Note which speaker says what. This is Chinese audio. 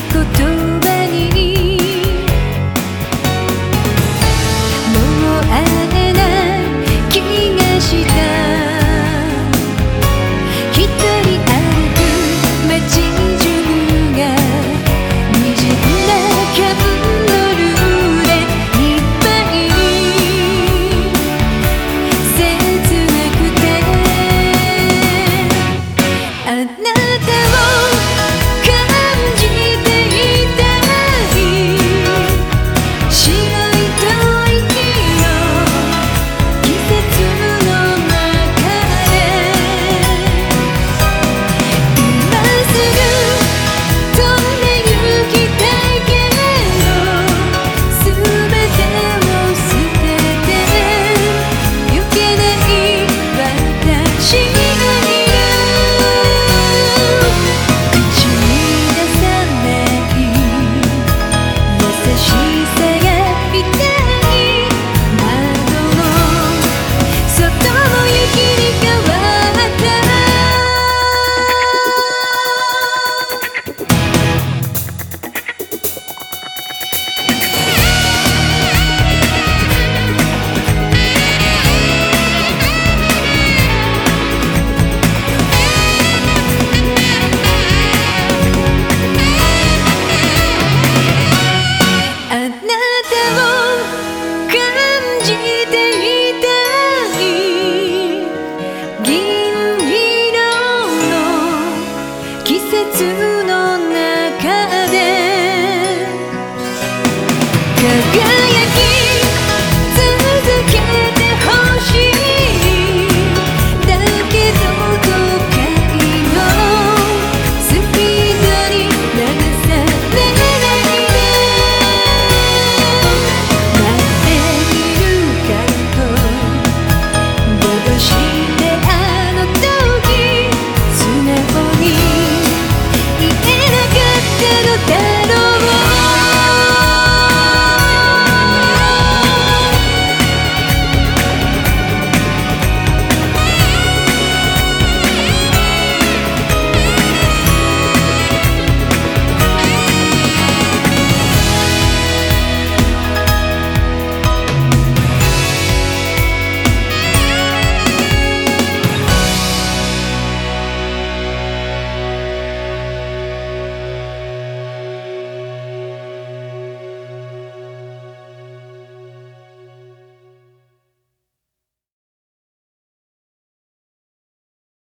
Speaker 1: écoute. 可跟